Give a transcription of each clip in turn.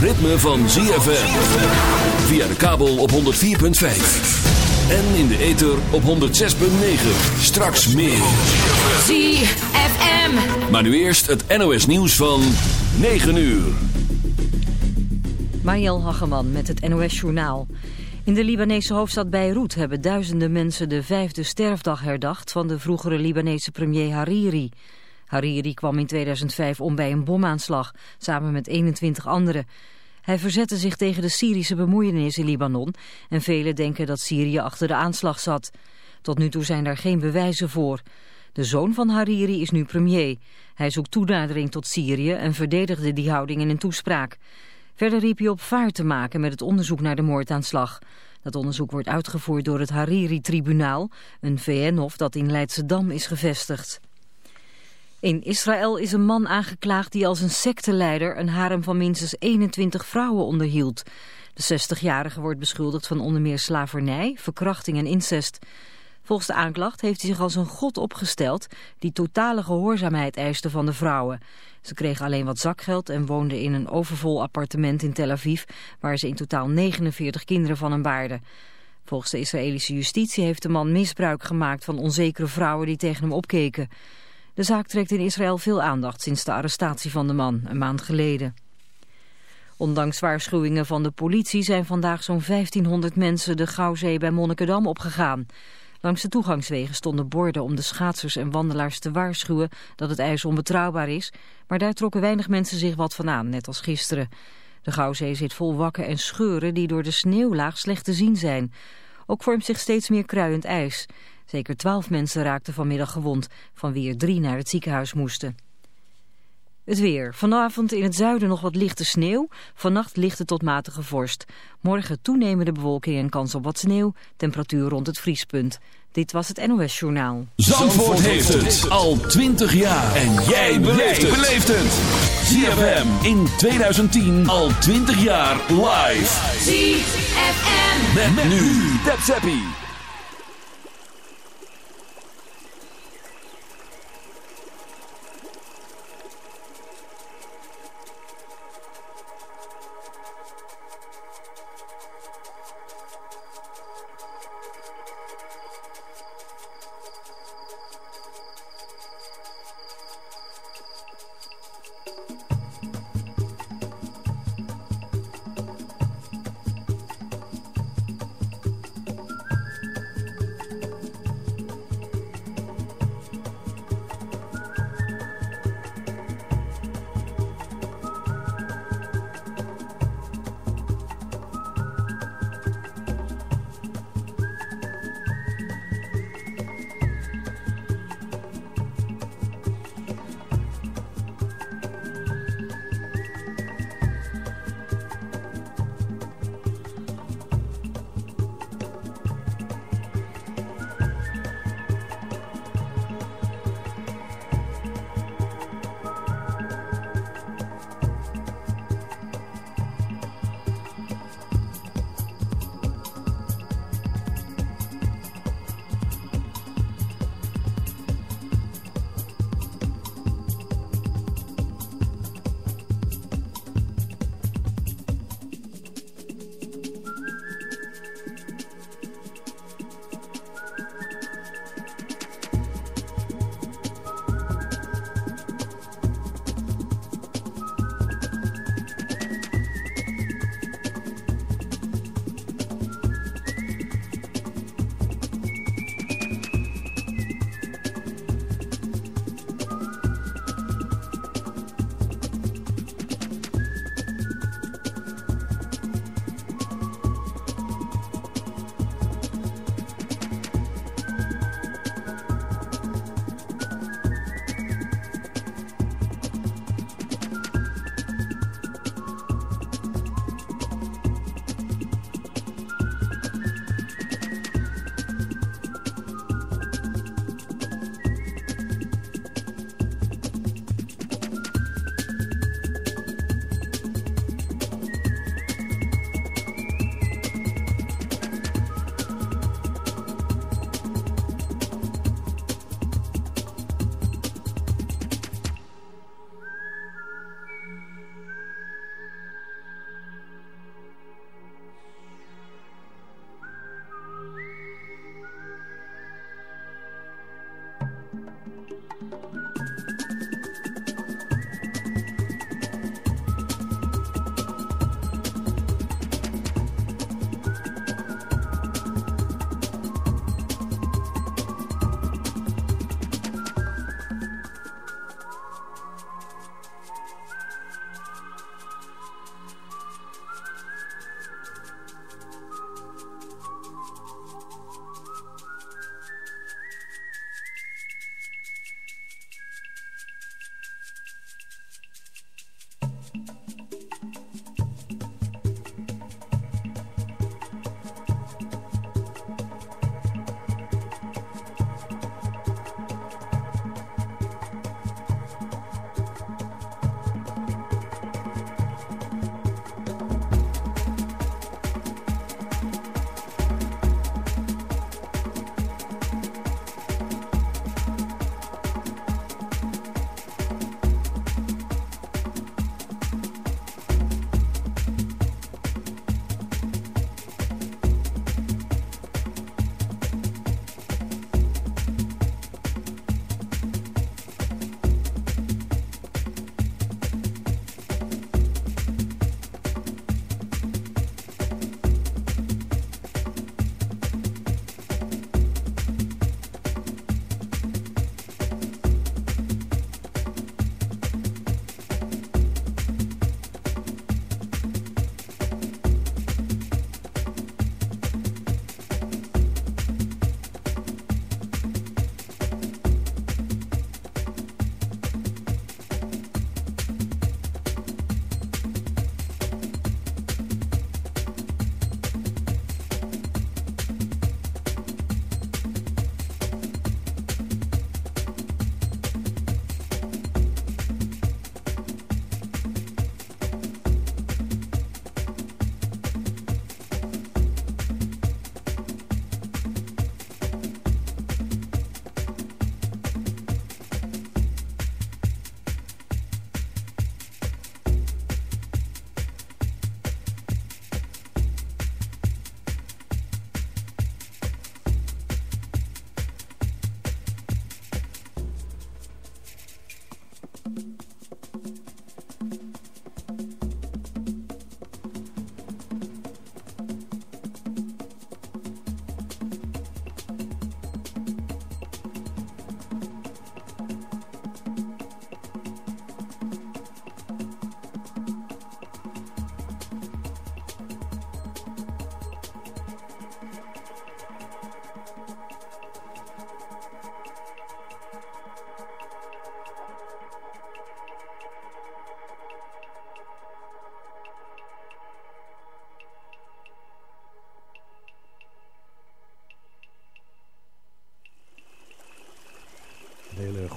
Ritme van ZFM. Via de kabel op 104.5. En in de ether op 106.9. Straks meer. ZFM. Maar nu eerst het NOS nieuws van 9 uur. Mariel Hageman met het NOS Journaal. In de Libanese hoofdstad Beirut hebben duizenden mensen de vijfde sterfdag herdacht van de vroegere Libanese premier Hariri. Hariri kwam in 2005 om bij een bomaanslag, samen met 21 anderen. Hij verzette zich tegen de Syrische bemoeienis in Libanon en velen denken dat Syrië achter de aanslag zat. Tot nu toe zijn daar geen bewijzen voor. De zoon van Hariri is nu premier. Hij zoekt toenadering tot Syrië en verdedigde die houding in een toespraak. Verder riep hij op vaart te maken met het onderzoek naar de moordaanslag. Dat onderzoek wordt uitgevoerd door het Hariri-tribunaal, een VN-hof dat in Leidschendam is gevestigd. In Israël is een man aangeklaagd die als een secteleider een harem van minstens 21 vrouwen onderhield. De 60-jarige wordt beschuldigd van onder meer slavernij, verkrachting en incest. Volgens de aanklacht heeft hij zich als een god opgesteld die totale gehoorzaamheid eiste van de vrouwen. Ze kregen alleen wat zakgeld en woonden in een overvol appartement in Tel Aviv, waar ze in totaal 49 kinderen van hem baarden. Volgens de Israëlische justitie heeft de man misbruik gemaakt van onzekere vrouwen die tegen hem opkeken. De zaak trekt in Israël veel aandacht sinds de arrestatie van de man, een maand geleden. Ondanks waarschuwingen van de politie zijn vandaag zo'n 1500 mensen de Gouwzee bij Monnikendam opgegaan. Langs de toegangswegen stonden borden om de schaatsers en wandelaars te waarschuwen dat het ijs onbetrouwbaar is, maar daar trokken weinig mensen zich wat van aan, net als gisteren. De Gouwzee zit vol wakken en scheuren die door de sneeuwlaag slecht te zien zijn. Ook vormt zich steeds meer kruiend ijs. Zeker twaalf mensen raakten vanmiddag gewond, van wie er drie naar het ziekenhuis moesten. Het weer. Vanavond in het zuiden nog wat lichte sneeuw. Vannacht lichte tot matige vorst. Morgen toenemende bewolking en kans op wat sneeuw. Temperatuur rond het vriespunt. Dit was het NOS Journaal. Zandvoort heeft het al 20 jaar. En jij beleeft het. ZFM in 2010 al 20 jaar live. ZFM. Met, met nu. Tap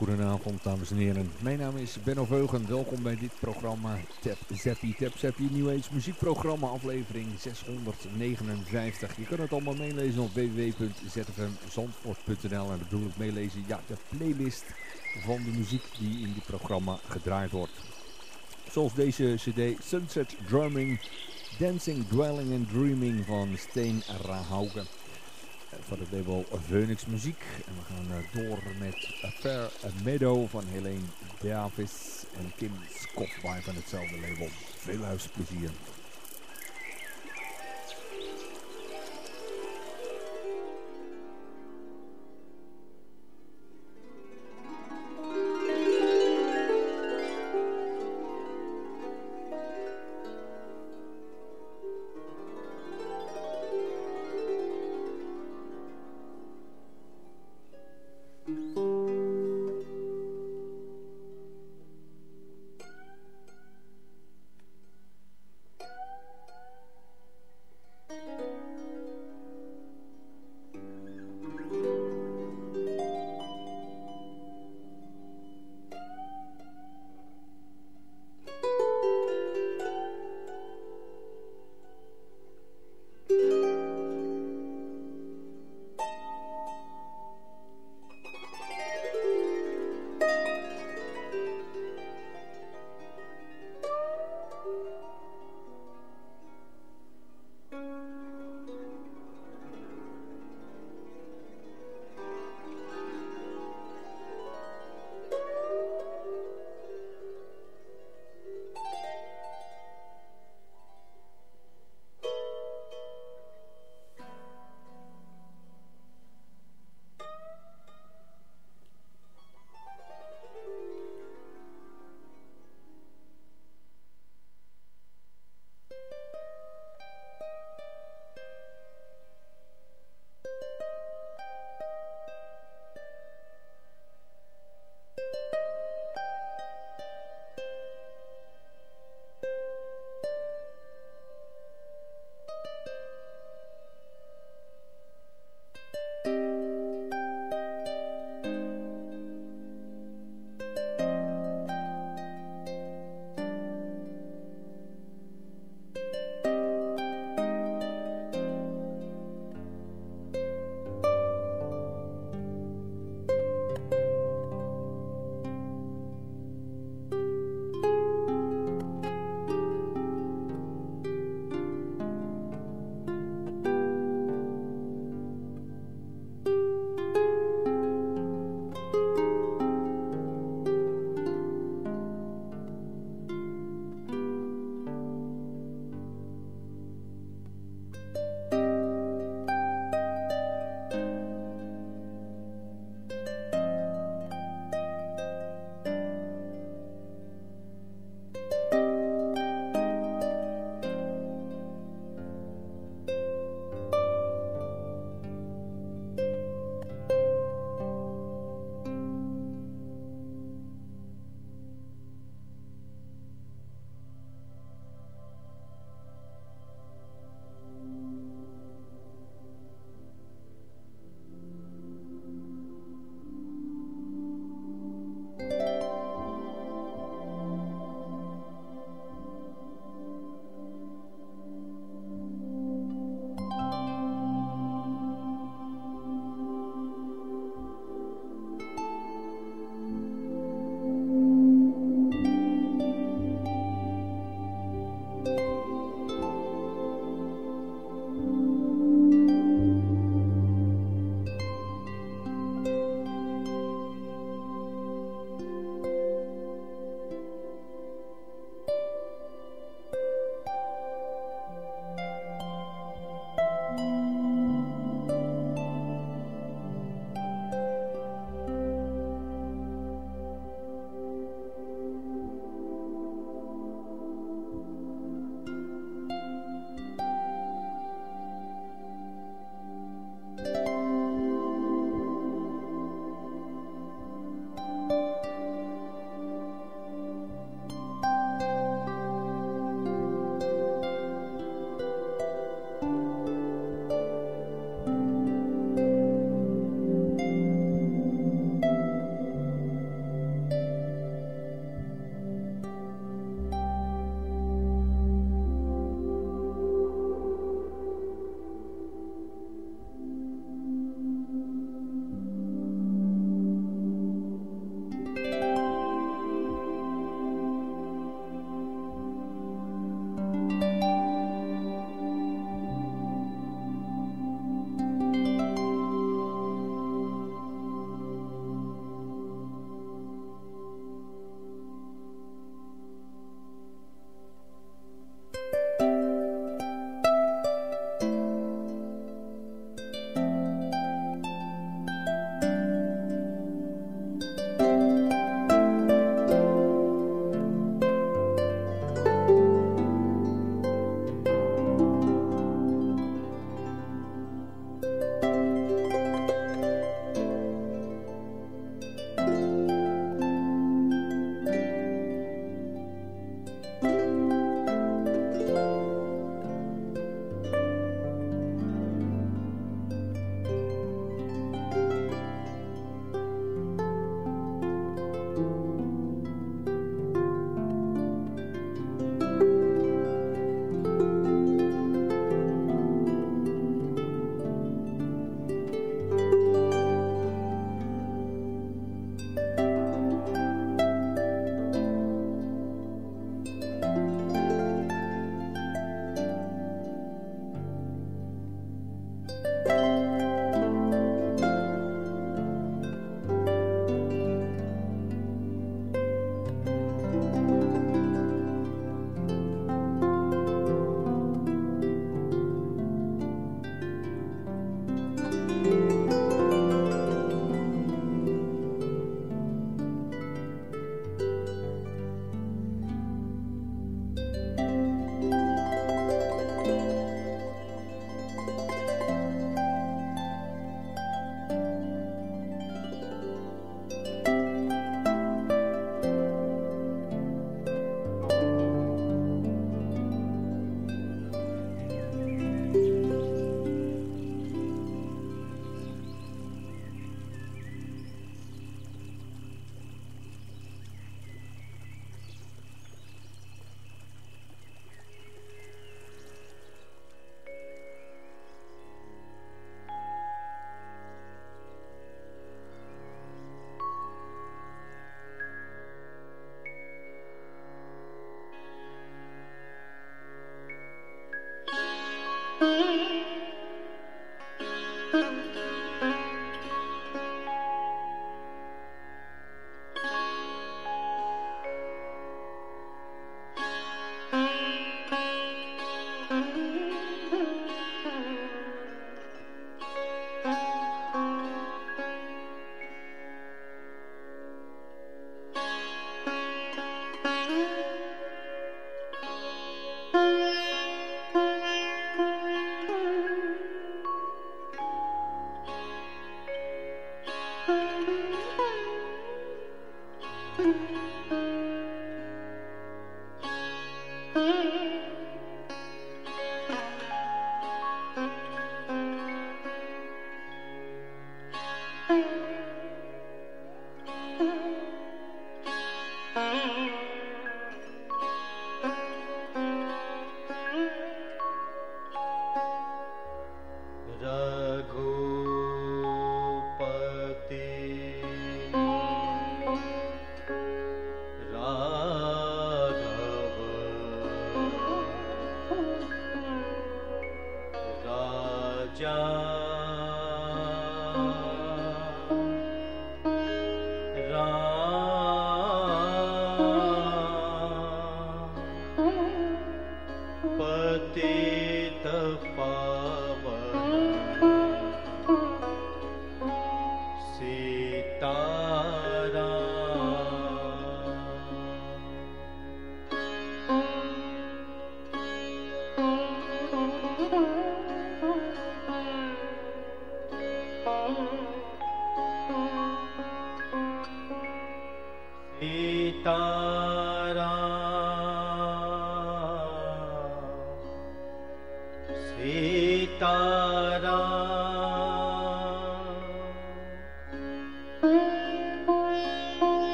goedenavond dames en heren. Mijn naam is Benno Veugen. Welkom bij dit programma Tap Zappie. Tap Zappie New muziekprogramma aflevering 659. Je kan het allemaal meelezen op www.zfmzandvoort.nl En bedoel ik meelezen, ja, de playlist van de muziek die in dit programma gedraaid wordt. Zoals deze cd Sunset Drumming, Dancing, Dwelling and Dreaming van Steen Rahaugen van het label Phoenix Muziek. En we gaan eh, door met A Fair Meadow van Helene Davis en Kim Skoffbay van hetzelfde label. Veel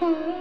Mm-hmm.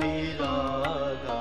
दिलागा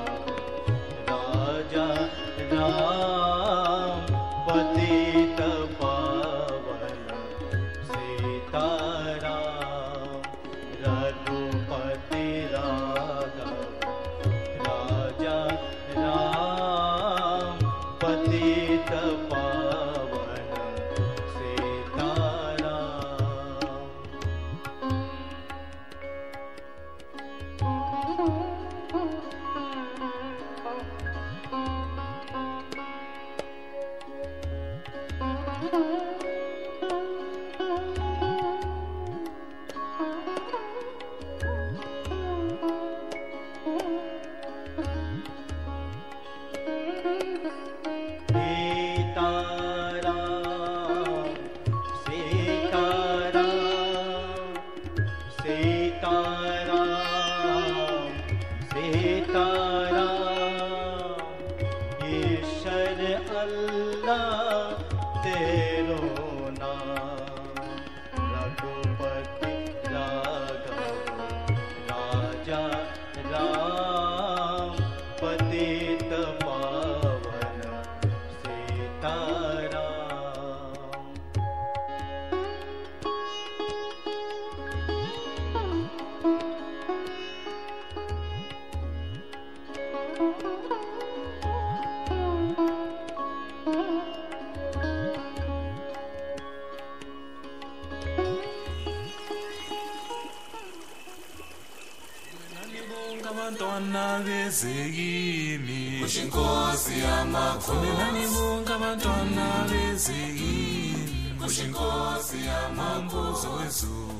kushinkosi yamambuzo wezulu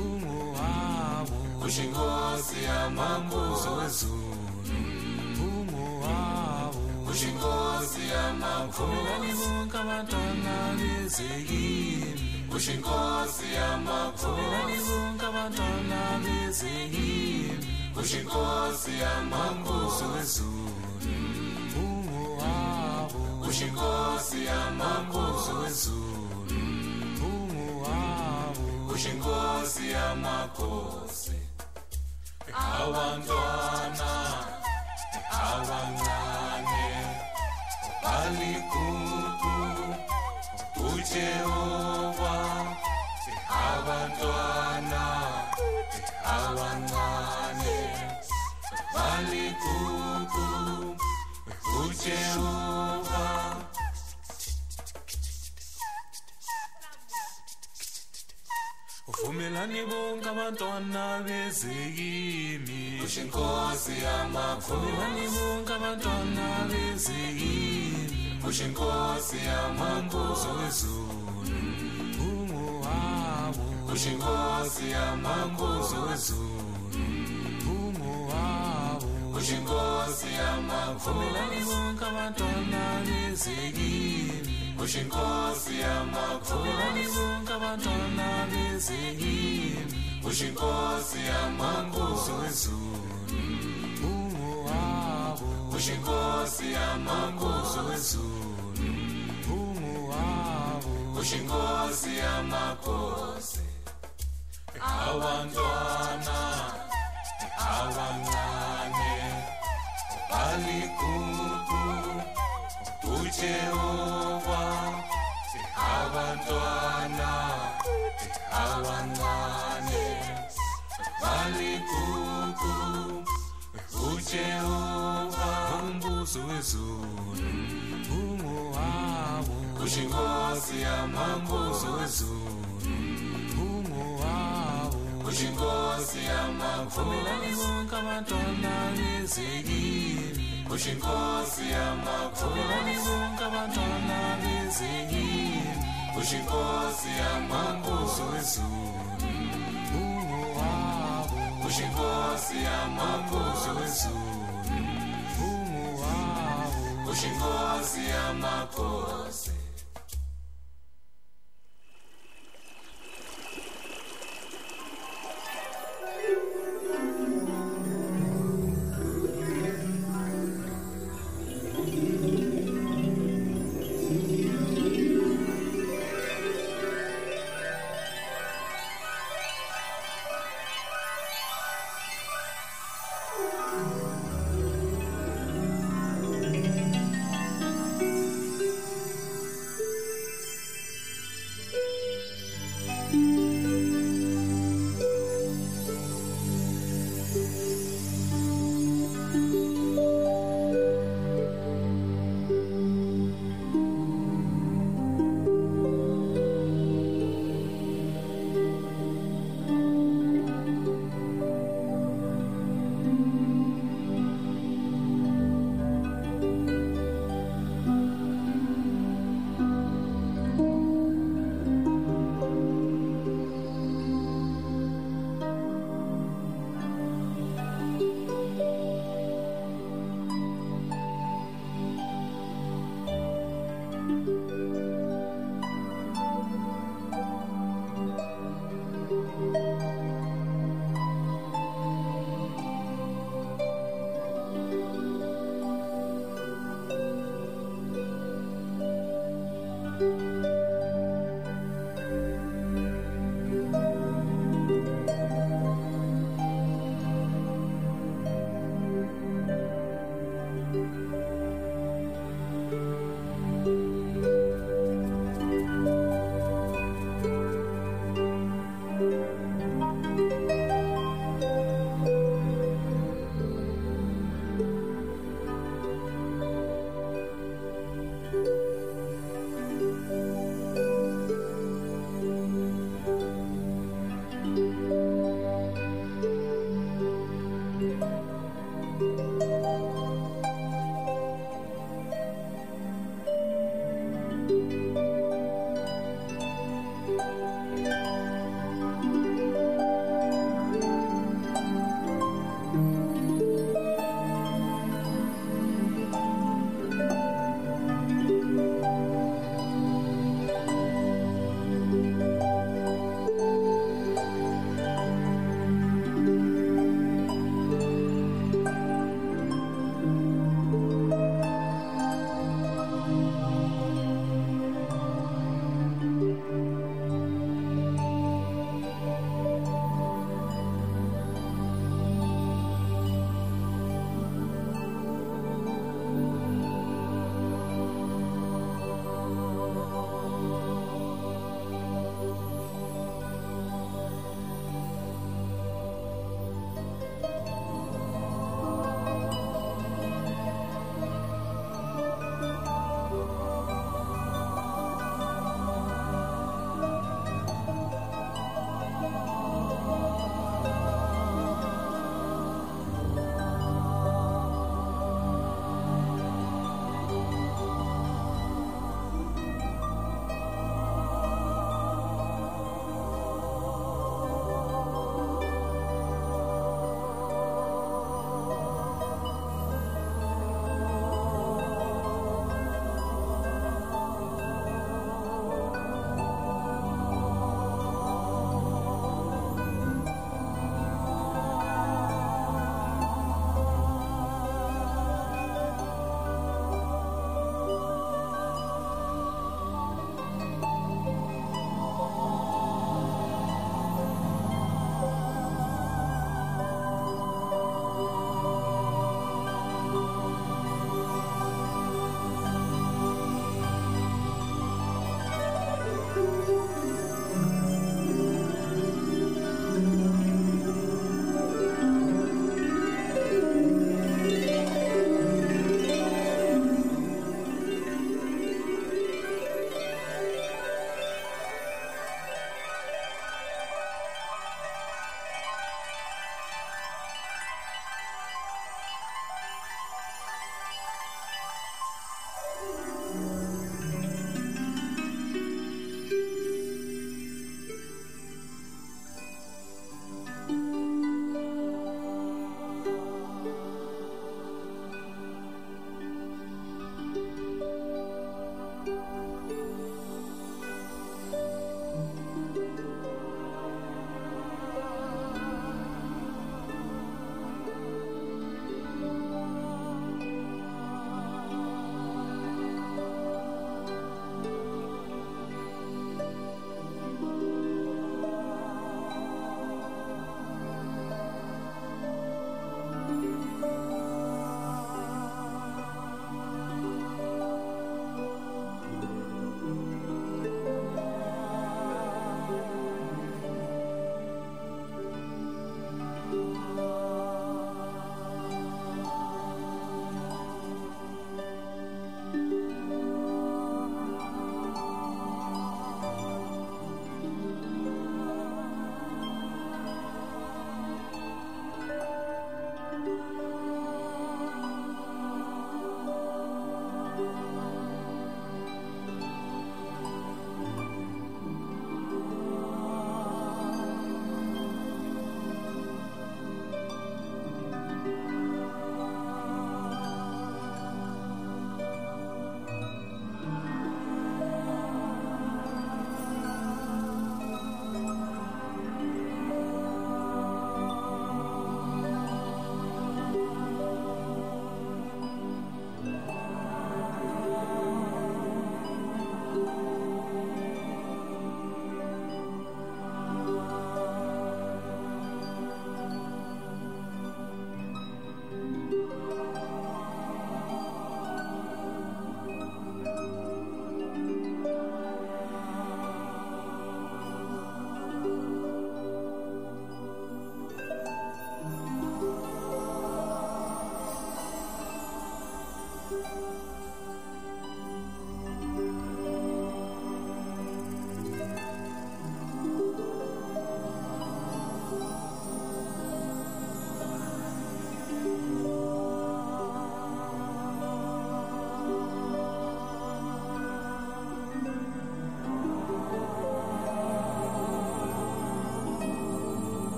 ungowabo kushinkosi yamambuzo wezulu ungowabo kushinkosi yamamvumelani bonke abantwana bezekile kushinkosi yamamvumelani bonke abantwana bezekile kushinkosi yamambuzo wezulu ushinkosi yamakozuzu mvumo wabo ushinkosi yamakosi abantwana abancane baligugu ujehova abantwana abancane baligugu ujehova uvumelani bonke abantwana bezekimi kusho inkosi yamakhosi bonke abantwana bezekimi kusho inkosi wezulu ungowabo kusho inkosi wezulu ungowabo kusho inkosi bonke abantwana bezekimi kusho ushinkosi yamakhosi abantwana bezekile ushinkosi yamakhosi wezulu ungowabo ushinkosi yamakhosi wezulu ungowabo ushinkosi yamakhosi abantwana abancane baligugu utsheo umbuso wezulu ungowabo kusho inkosi yamambuso wezulu ungowabo kusho inkosi yamakhosi bonke abantwana bezekimi kusho inkosi yamakhosi bonke abantwana bezekimi kusho inkosi yamambuso wezulu ungowabo kusho inkosi yamambuso ushingose amakhosi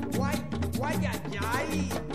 Guay, guayayay.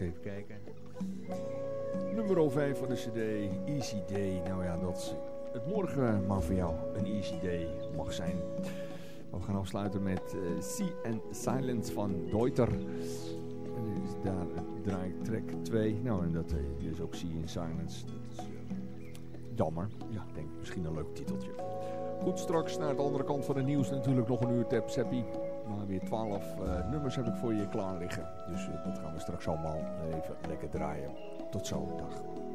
Even kijken. Nummer 5 van de cd, Easy Day. Nou ja, dat het morgen maar voor jou een Easy Day mag zijn. We gaan afsluiten met uh, Sea and Silence van Deuter. En daar draai track 2. Nou, en dat uh, is ook Sea and Silence. Dat is uh, jammer. Ja, ik denk misschien een leuk titeltje. Goed, straks naar de andere kant van het nieuws natuurlijk nog een uur tap Seppi. Maar weer 12 uh, nummers heb ik voor je klaar liggen. Dus uh, dat gaan we straks allemaal even lekker draaien. Tot zo, dag.